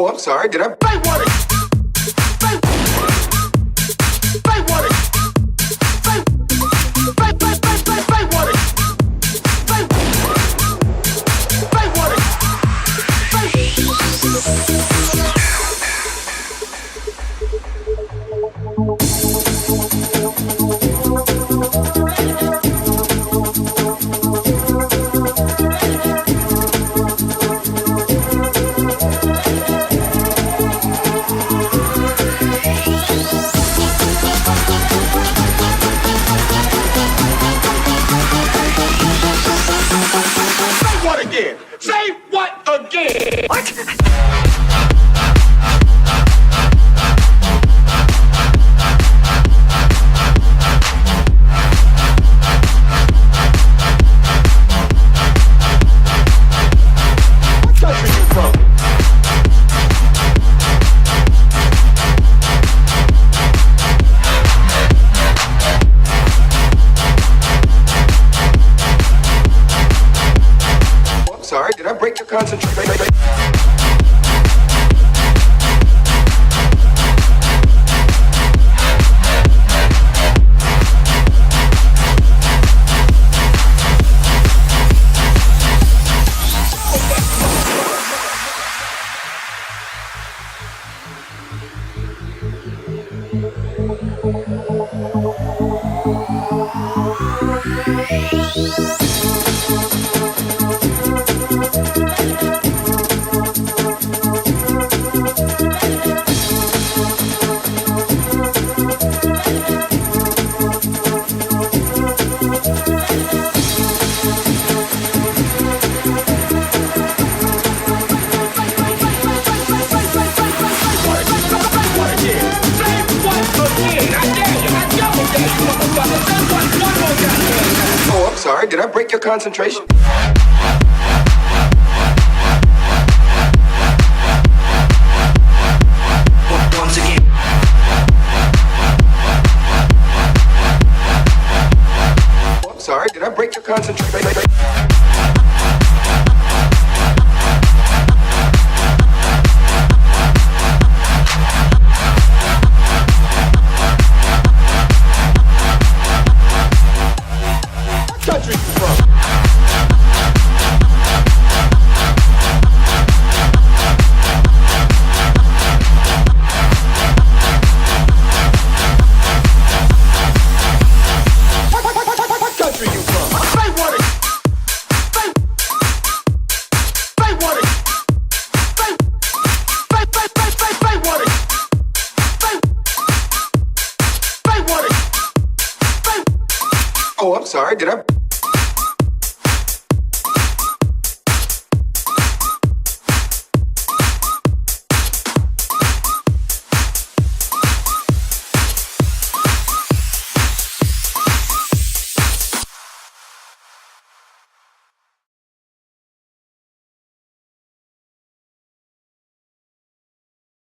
Oh, I'm sorry. Did I? I want it. again? Say what again? What? break your concentration. Thank sorry. Did I break your concentration? Sorry, did I break your concentration? sorry, did I?